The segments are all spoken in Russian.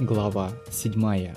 Глава 7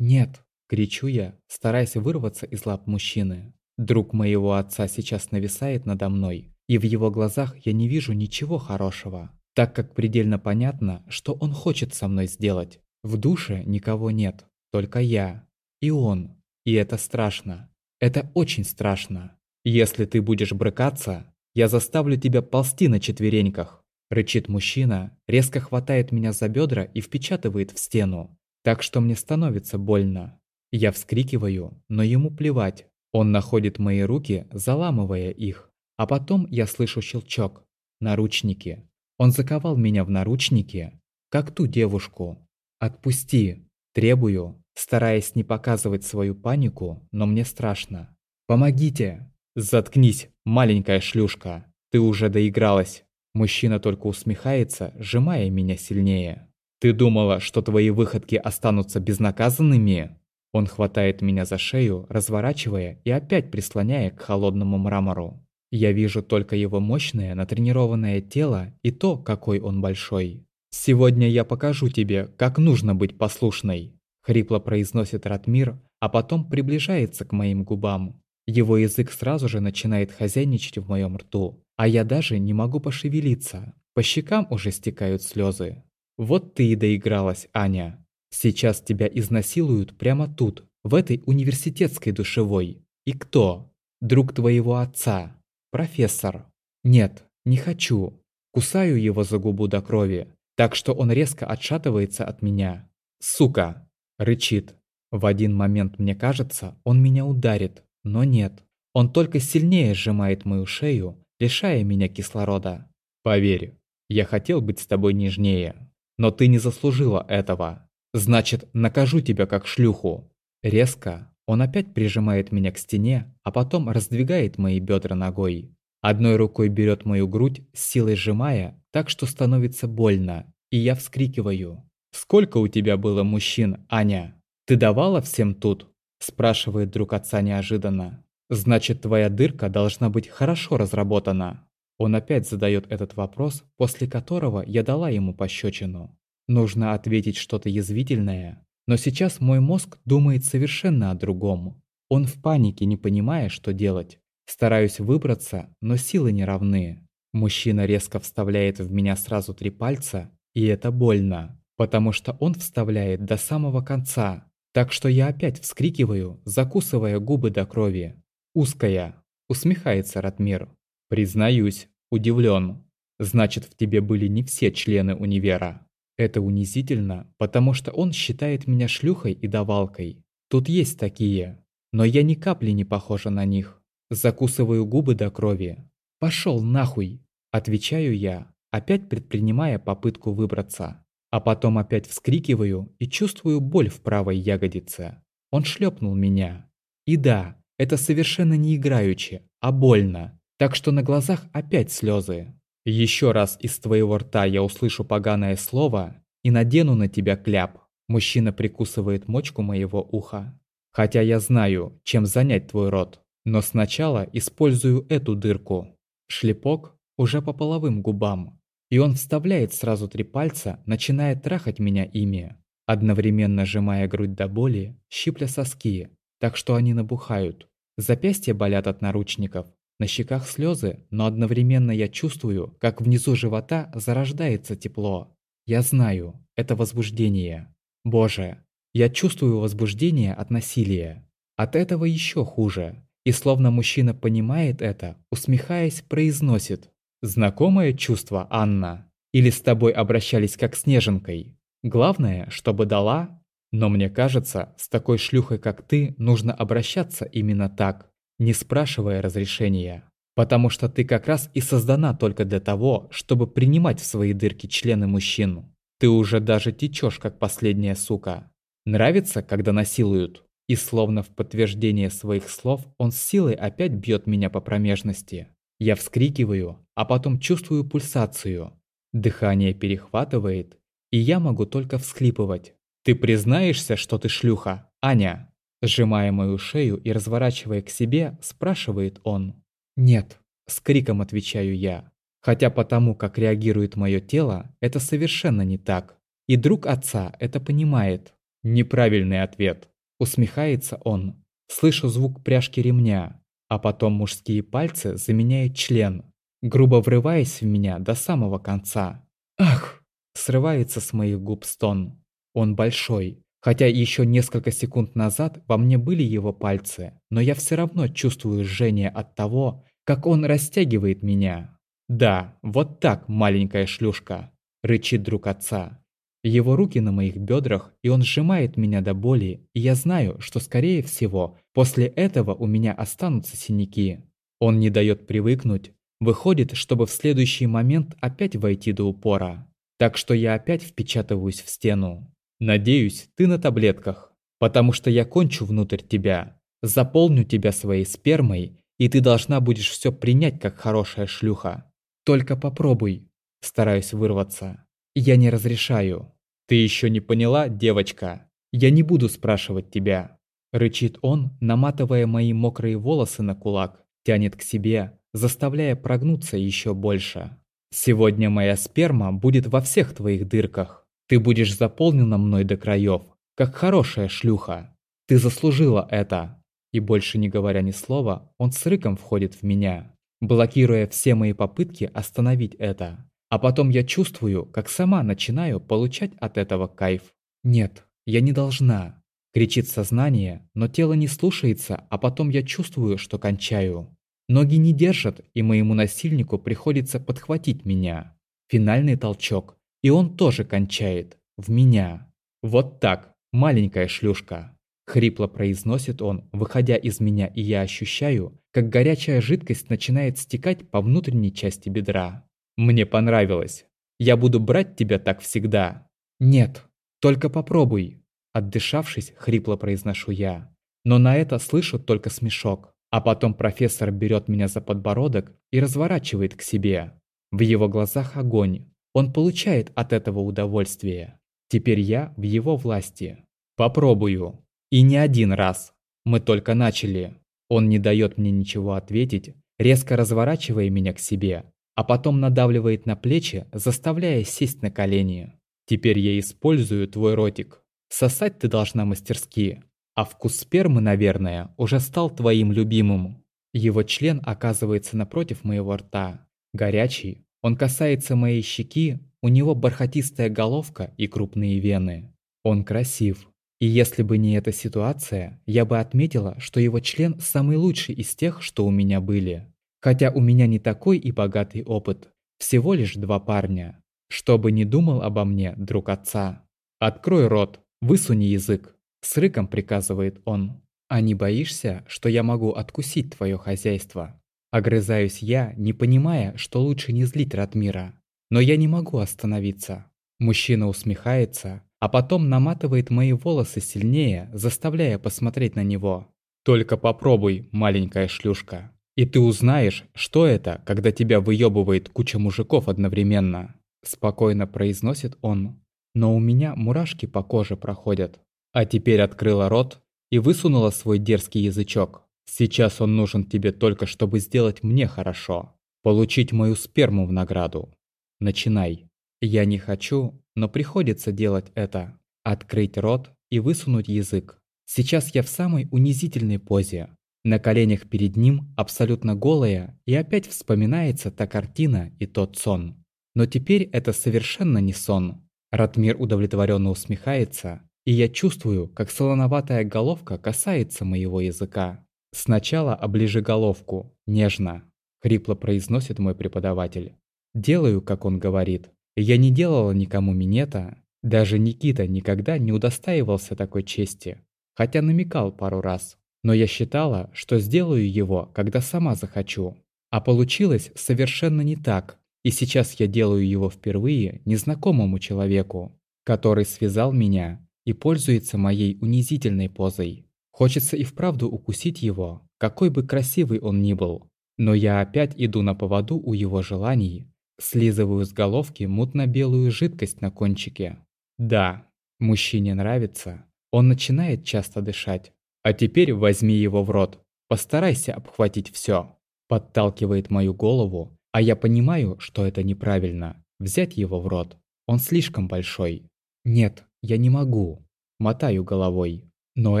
«Нет!» – кричу я, стараясь вырваться из лап мужчины. Друг моего отца сейчас нависает надо мной, и в его глазах я не вижу ничего хорошего, так как предельно понятно, что он хочет со мной сделать. В душе никого нет, только я и он. И это страшно. Это очень страшно. Если ты будешь брыкаться, я заставлю тебя ползти на четвереньках. Рычит мужчина, резко хватает меня за бедра и впечатывает в стену, так что мне становится больно. Я вскрикиваю, но ему плевать. Он находит мои руки, заламывая их, а потом я слышу щелчок. Наручники. Он заковал меня в наручники, как ту девушку. «Отпусти!» Требую, стараясь не показывать свою панику, но мне страшно. «Помогите!» «Заткнись, маленькая шлюшка! Ты уже доигралась!» Мужчина только усмехается, сжимая меня сильнее. «Ты думала, что твои выходки останутся безнаказанными?» Он хватает меня за шею, разворачивая и опять прислоняя к холодному мрамору. Я вижу только его мощное, натренированное тело и то, какой он большой. «Сегодня я покажу тебе, как нужно быть послушной», — хрипло произносит Ратмир, а потом приближается к моим губам. Его язык сразу же начинает хозяйничать в моем рту, а я даже не могу пошевелиться. По щекам уже стекают слезы. Вот ты и доигралась, Аня. Сейчас тебя изнасилуют прямо тут, в этой университетской душевой. И кто? Друг твоего отца. Профессор. Нет, не хочу. Кусаю его за губу до крови, так что он резко отшатывается от меня. Сука! Рычит. В один момент мне кажется, он меня ударит, но нет. Он только сильнее сжимает мою шею, лишая меня кислорода. Поверь, я хотел быть с тобой нежнее, но ты не заслужила этого. Значит, накажу тебя как шлюху. Резко он опять прижимает меня к стене, а потом раздвигает мои бедра ногой. Одной рукой берет мою грудь, силой сжимая, так что становится больно, и я вскрикиваю. «Сколько у тебя было мужчин, Аня? Ты давала всем тут?» спрашивает друг отца неожиданно. Значит, твоя дырка должна быть хорошо разработана. Он опять задает этот вопрос, после которого я дала ему пощечину. Нужно ответить что-то язвительное, но сейчас мой мозг думает совершенно о другом. Он в панике, не понимая, что делать. Стараюсь выбраться, но силы не равны. Мужчина резко вставляет в меня сразу три пальца, и это больно, потому что он вставляет до самого конца. Так что я опять вскрикиваю, закусывая губы до крови. «Узкая», — усмехается Ратмир. «Признаюсь, удивлен. Значит, в тебе были не все члены универа. Это унизительно, потому что он считает меня шлюхой и давалкой. Тут есть такие, но я ни капли не похожа на них. Закусываю губы до крови. Пошел нахуй!» Отвечаю я, опять предпринимая попытку выбраться. А потом опять вскрикиваю и чувствую боль в правой ягодице. Он шлепнул меня. И да, это совершенно не играючи, а больно. Так что на глазах опять слезы. Еще раз из твоего рта я услышу поганое слово и надену на тебя кляп. Мужчина прикусывает мочку моего уха. Хотя я знаю, чем занять твой рот. Но сначала использую эту дырку. Шлепок уже по половым губам. И он вставляет сразу три пальца, начиная трахать меня ими. Одновременно сжимая грудь до боли, щипля соски, так что они набухают. Запястья болят от наручников, на щеках слезы, но одновременно я чувствую, как внизу живота зарождается тепло. Я знаю, это возбуждение. Боже, я чувствую возбуждение от насилия. От этого еще хуже. И словно мужчина понимает это, усмехаясь, произносит «Знакомое чувство, Анна? Или с тобой обращались как с неженкой? Главное, чтобы дала но мне кажется, с такой шлюхой, как ты, нужно обращаться именно так, не спрашивая разрешения. Потому что ты как раз и создана только для того, чтобы принимать в свои дырки члены мужчин. Ты уже даже течешь, как последняя сука. Нравится, когда насилуют? И словно в подтверждение своих слов, он с силой опять бьет меня по промежности. Я вскрикиваю, а потом чувствую пульсацию. Дыхание перехватывает, и я могу только всхлипывать. «Ты признаешься, что ты шлюха, Аня?» Сжимая мою шею и разворачивая к себе, спрашивает он. «Нет», – с криком отвечаю я. Хотя потому, как реагирует мое тело, это совершенно не так. И друг отца это понимает. Неправильный ответ. Усмехается он. Слышу звук пряжки ремня, а потом мужские пальцы заменяют член, грубо врываясь в меня до самого конца. Ах! Срывается с моих губ стон. Он большой, хотя еще несколько секунд назад во мне были его пальцы, но я все равно чувствую жжение от того, как он растягивает меня. Да, вот так, маленькая шлюшка, рычит друг отца. Его руки на моих бедрах, и он сжимает меня до боли, и я знаю, что, скорее всего, после этого у меня останутся синяки. Он не дает привыкнуть, выходит, чтобы в следующий момент опять войти до упора. Так что я опять впечатываюсь в стену. Надеюсь, ты на таблетках, потому что я кончу внутрь тебя, заполню тебя своей спермой, и ты должна будешь все принять как хорошая шлюха. Только попробуй. Стараюсь вырваться. Я не разрешаю. «Ты еще не поняла, девочка? Я не буду спрашивать тебя!» Рычит он, наматывая мои мокрые волосы на кулак, тянет к себе, заставляя прогнуться еще больше. «Сегодня моя сперма будет во всех твоих дырках. Ты будешь заполнена мной до краев, как хорошая шлюха. Ты заслужила это!» И больше не говоря ни слова, он с рыком входит в меня, блокируя все мои попытки остановить это. А потом я чувствую, как сама начинаю получать от этого кайф. Нет, я не должна. Кричит сознание, но тело не слушается, а потом я чувствую, что кончаю. Ноги не держат, и моему насильнику приходится подхватить меня. Финальный толчок, и он тоже кончает. В меня. Вот так, маленькая шлюшка. Хрипло произносит он, выходя из меня, и я ощущаю, как горячая жидкость начинает стекать по внутренней части бедра. Мне понравилось. Я буду брать тебя так всегда. Нет, только попробуй. Отдышавшись, хрипло произношу я. Но на это слышу только смешок. А потом профессор берет меня за подбородок и разворачивает к себе. В его глазах огонь. Он получает от этого удовольствие. Теперь я в его власти. Попробую. И не один раз. Мы только начали. Он не дает мне ничего ответить, резко разворачивая меня к себе, а потом надавливает на плечи, заставляя сесть на колени. Теперь я использую твой ротик. Сосать ты должна мастерски, а вкус спермы, наверное, уже стал твоим любимым. Его член оказывается напротив моего рта. Горячий, он касается моей щеки, у него бархатистая головка и крупные вены. Он красив. И если бы не эта ситуация, я бы отметила, что его член самый лучший из тех, что у меня были. Хотя у меня не такой и богатый опыт. Всего лишь два парня. Чтобы не думал обо мне, друг отца. «Открой рот, высуни язык», – с рыком приказывает он. «А не боишься, что я могу откусить твое хозяйство?» Огрызаюсь я, не понимая, что лучше не злить Ратмира. Но я не могу остановиться. Мужчина усмехается, а потом наматывает мои волосы сильнее, заставляя посмотреть на него. «Только попробуй, маленькая шлюшка». И ты узнаешь, что это, когда тебя выебывает куча мужиков одновременно. Спокойно произносит он. Но у меня мурашки по коже проходят. А теперь открыла рот и высунула свой дерзкий язычок. Сейчас он нужен тебе только, чтобы сделать мне хорошо. Получить мою сперму в награду. Начинай. Я не хочу, но приходится делать это. Открыть рот и высунуть язык. Сейчас я в самой унизительной позе. На коленях перед ним абсолютно голая, и опять вспоминается та картина и тот сон. Но теперь это совершенно не сон. Ратмир удовлетворенно усмехается, и я чувствую, как солоноватая головка касается моего языка. Сначала оближи головку, нежно, хрипло произносит мой преподаватель. Делаю, как он говорит. Я не делала никому минета, даже Никита никогда не удостаивался такой чести, хотя намекал пару раз. Но я считала, что сделаю его, когда сама захочу. А получилось совершенно не так. И сейчас я делаю его впервые незнакомому человеку, который связал меня и пользуется моей унизительной позой. Хочется и вправду укусить его, какой бы красивый он ни был. Но я опять иду на поводу у его желаний, слизываю с головки мутно-белую жидкость на кончике. Да, мужчине нравится. Он начинает часто дышать. А теперь возьми его в рот. Постарайся обхватить все. Подталкивает мою голову, а я понимаю, что это неправильно. Взять его в рот. Он слишком большой. Нет, я не могу. Мотаю головой. Но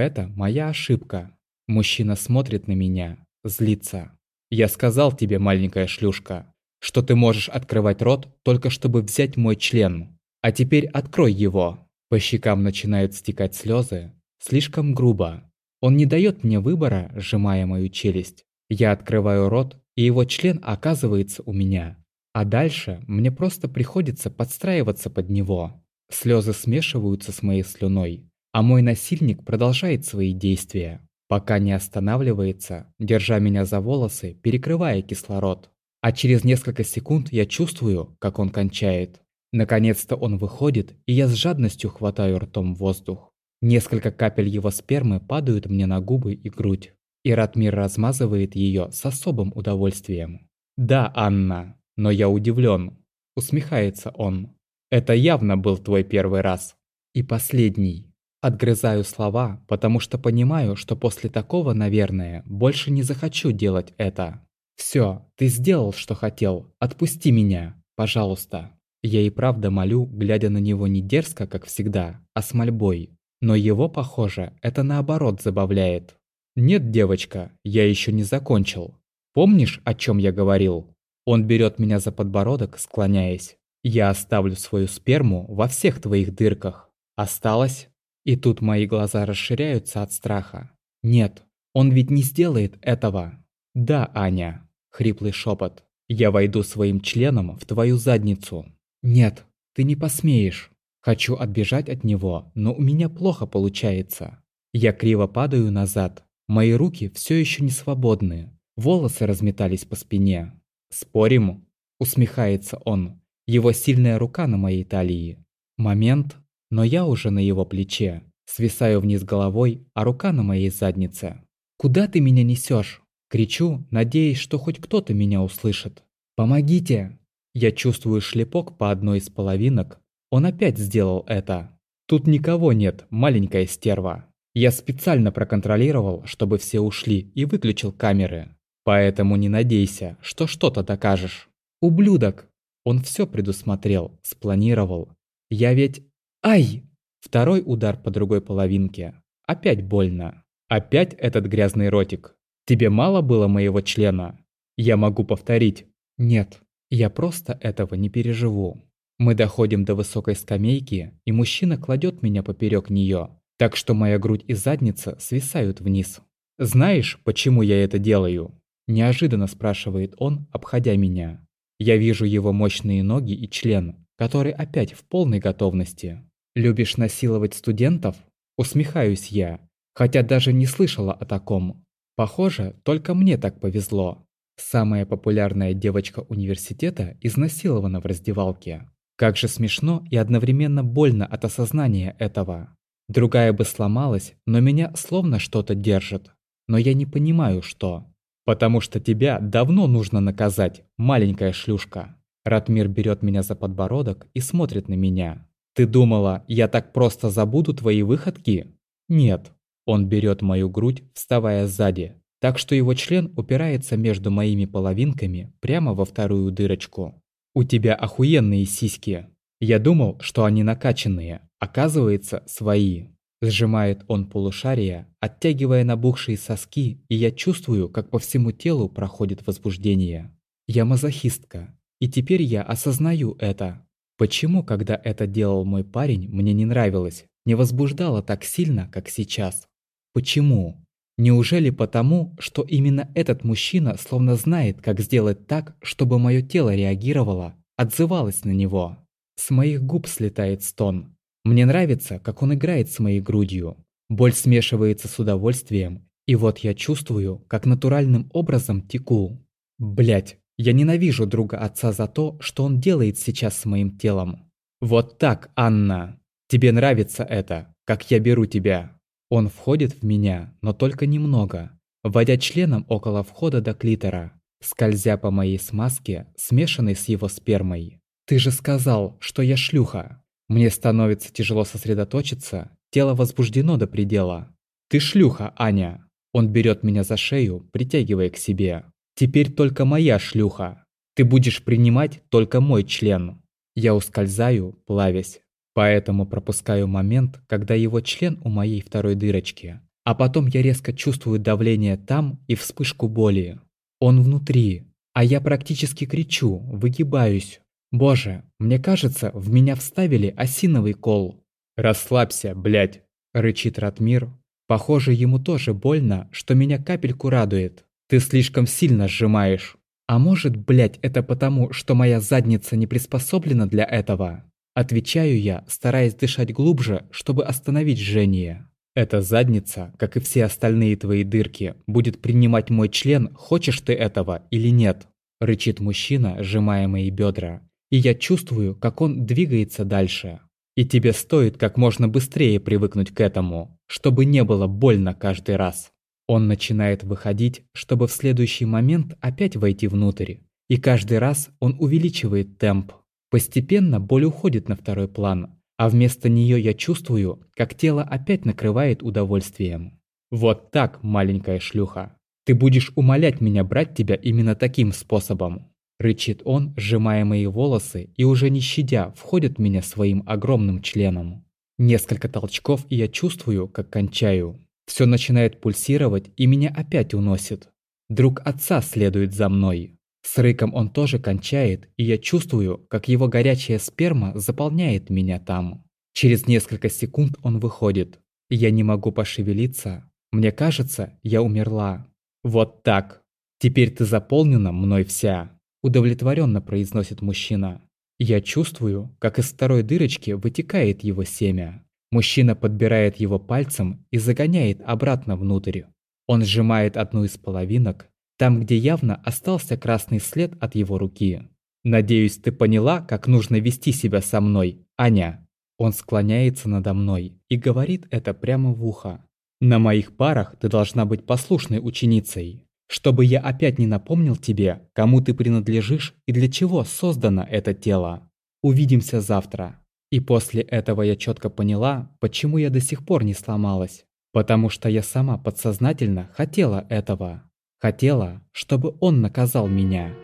это моя ошибка. Мужчина смотрит на меня, злится. Я сказал тебе, маленькая шлюшка, что ты можешь открывать рот только чтобы взять мой член. А теперь открой его. По щекам начинают стекать слезы. Слишком грубо. Он не дает мне выбора, сжимая мою челюсть. Я открываю рот, и его член оказывается у меня. А дальше мне просто приходится подстраиваться под него. Слезы смешиваются с моей слюной, а мой насильник продолжает свои действия, пока не останавливается, держа меня за волосы, перекрывая кислород. А через несколько секунд я чувствую, как он кончает. Наконец-то он выходит, и я с жадностью хватаю ртом воздух. Несколько капель его спермы падают мне на губы и грудь, и Ратмир размазывает ее с особым удовольствием. «Да, Анна, но я удивлен. Усмехается он. Это явно был твой первый раз. И последний. Отгрызаю слова, потому что понимаю, что после такого, наверное, больше не захочу делать это. Все, ты сделал, что хотел. Отпусти меня, пожалуйста. Я и правда молю, глядя на него не дерзко, как всегда, а с мольбой. Но его, похоже, это наоборот забавляет. Нет, девочка, я еще не закончил. Помнишь, о чем я говорил? Он берет меня за подбородок, склоняясь. Я оставлю свою сперму во всех твоих дырках. Осталось? И тут мои глаза расширяются от страха. Нет, он ведь не сделает этого. Да, Аня. Хриплый шепот. Я войду своим членом в твою задницу. Нет, ты не посмеешь. Хочу отбежать от него, но у меня плохо получается. Я криво падаю назад. Мои руки все еще не свободны. Волосы разметались по спине. «Спорим?» – усмехается он. Его сильная рука на моей талии. Момент, но я уже на его плече. Свисаю вниз головой, а рука на моей заднице. «Куда ты меня несешь? Кричу, надеясь, что хоть кто-то меня услышит. «Помогите!» Я чувствую шлепок по одной из половинок. Он опять сделал это. Тут никого нет, маленькая стерва. Я специально проконтролировал, чтобы все ушли и выключил камеры. Поэтому не надейся, что что-то докажешь. Ублюдок! Он все предусмотрел, спланировал. Я ведь... Ай! Второй удар по другой половинке. Опять больно. Опять этот грязный ротик. Тебе мало было моего члена? Я могу повторить. Нет, я просто этого не переживу. Мы доходим до высокой скамейки, и мужчина кладет меня поперек нее, так что моя грудь и задница свисают вниз. Знаешь, почему я это делаю? Неожиданно спрашивает он, обходя меня. Я вижу его мощные ноги и член, который опять в полной готовности. «Любишь насиловать студентов?» Усмехаюсь я, хотя даже не слышала о таком. Похоже, только мне так повезло. Самая популярная девочка университета изнасилована в раздевалке. Как же смешно и одновременно больно от осознания этого. Другая бы сломалась, но меня словно что-то держит. Но я не понимаю, что. «Потому что тебя давно нужно наказать, маленькая шлюшка». Ратмир берет меня за подбородок и смотрит на меня. «Ты думала, я так просто забуду твои выходки?» «Нет». Он берет мою грудь, вставая сзади, так что его член упирается между моими половинками прямо во вторую дырочку. «У тебя охуенные сиськи. Я думал, что они накачанные. Оказывается, свои». Сжимает он полушария, оттягивая набухшие соски, и я чувствую, как по всему телу проходит возбуждение. Я мазохистка, и теперь я осознаю это. Почему, когда это делал мой парень, мне не нравилось, не возбуждало так сильно, как сейчас? Почему? Неужели потому, что именно этот мужчина словно знает, как сделать так, чтобы мое тело реагировало, отзывалось на него? С моих губ слетает стон, мне нравится, как он играет с моей грудью. Боль смешивается с удовольствием, и вот я чувствую, как натуральным образом теку. Блять, я ненавижу друга отца за то, что он делает сейчас с моим телом. Вот так, Анна. Тебе нравится это, как я беру тебя. Он входит в меня, но только немного, вводя членом около входа до клитора, скользя по моей смазке, смешанной с его спермой. Ты же сказал, что я шлюха. Мне становится тяжело сосредоточиться, тело возбуждено до предела. «Ты шлюха, Аня!» Он берет меня за шею, притягивая к себе. «Теперь только моя шлюха. Ты будешь принимать только мой член». Я ускользаю, плавясь. Поэтому пропускаю момент, когда его член у моей второй дырочки. А потом я резко чувствую давление там и вспышку боли. Он внутри, а я практически кричу, выгибаюсь. Боже, мне кажется, в меня вставили осиновый кол. «Расслабься, блядь!» – рычит Ратмир. Похоже, ему тоже больно, что меня капельку радует. Ты слишком сильно сжимаешь. А может, блядь, это потому, что моя задница не приспособлена для этого? Отвечаю я, стараясь дышать глубже, чтобы остановить жжение. Эта задница, как и все остальные твои дырки, будет принимать мой член, хочешь ты этого или нет. Рычит мужчина, сжимая мои бедра. И я чувствую, как он двигается дальше. И тебе стоит как можно быстрее привыкнуть к этому, чтобы не было больно каждый раз. Он начинает выходить, чтобы в следующий момент опять войти внутрь. И каждый раз он увеличивает темп. Постепенно боль уходит на второй план, а вместо нее я чувствую, как тело опять накрывает удовольствием. Вот так, маленькая шлюха. Ты будешь умолять меня брать тебя именно таким способом. Рычит он, сжимая мои волосы и уже не щадя, входит в меня своим огромным членом. Несколько толчков, и я чувствую, как кончаю. Все начинает пульсировать и меня опять уносит. Друг отца следует за мной. С рыком он тоже кончает, и я чувствую, как его горячая сперма заполняет меня там. Через несколько секунд он выходит. Я не могу пошевелиться. Мне кажется, я умерла. Вот так. Теперь ты заполнена мной вся. Удовлетворенно произносит мужчина. Я чувствую, как из второй дырочки вытекает его семя. Мужчина подбирает его пальцем и загоняет обратно внутрь. Он сжимает одну из половинок, там, где явно остался красный след от его руки. «Надеюсь, ты поняла, как нужно вести себя со мной, Аня?» Он склоняется надо мной и говорит это прямо в ухо. «На моих парах ты должна быть послушной ученицей, чтобы я опять не напомнил тебе, кому ты принадлежишь и для чего создано это тело. Увидимся завтра». И после этого я четко поняла, почему я до сих пор не сломалась. Потому что я сама подсознательно хотела этого. Хотела, чтобы он наказал меня.